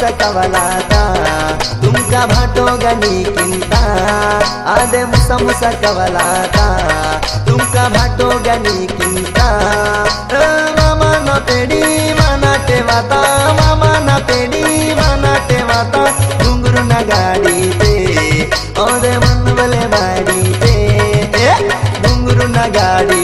सकवलाता तुमका भाटो गणी किंता, आदे मुसा मुसा कवलाता तुमका भाटो गणी किंता। मामा न पेडी, माना वाता मामा न पेडी, माना वाता घुंगरू न गाडी ते ओदे ते न गाडी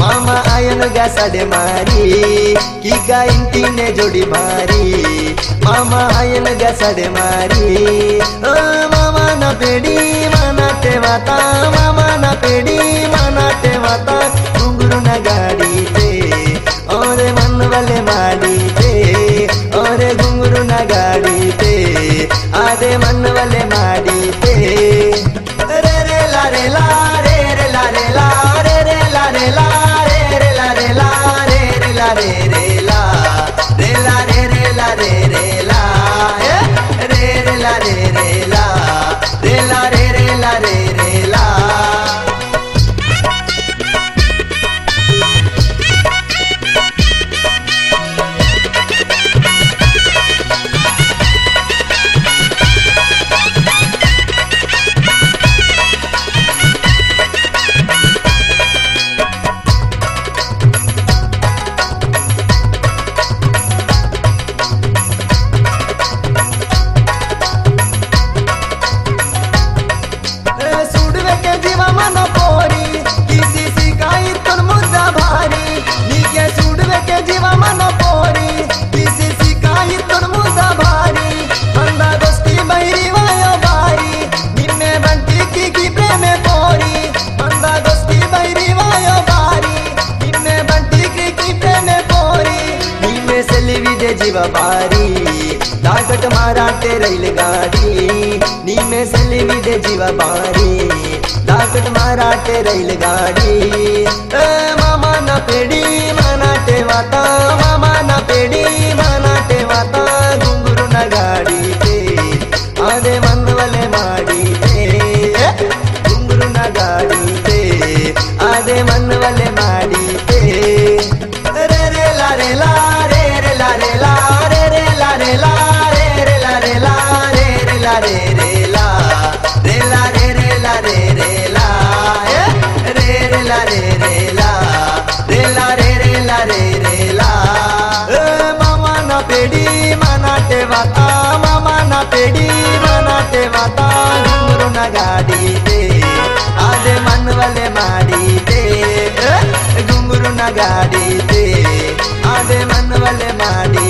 मामा आयन गा साडे मारी की का इंटी जोड़ी मारी, मामा आयन गा साडे मारी। ओ मामा ना पेड़ी मनाते वाता, मामा ना पेड़ी मनाते वाता, घुंगरू ना गाड़ी ते ओरे मन वाले माली ते ओरे घुंगरू ना गाड़ी ते आदे मन वाले माली बाट माराटे रेल गाड़ी नी में सिलवी दे जीवा बारी। दाटट माराटे रेल गाड़ी ए, मामा ना पेड़ी मनाटे वाता, मामा ना पेड़ी मनाटे वाता। ನಗಾಡಿದೆ ಅದೇ ಮನ್ವಲೆ ಮಾಡಿದೆ ಗುಂಗುರು ನಗಾಡಿದೆ ಅದೇ ಮನ್ವಲೆ ಮಾಡಿದೆ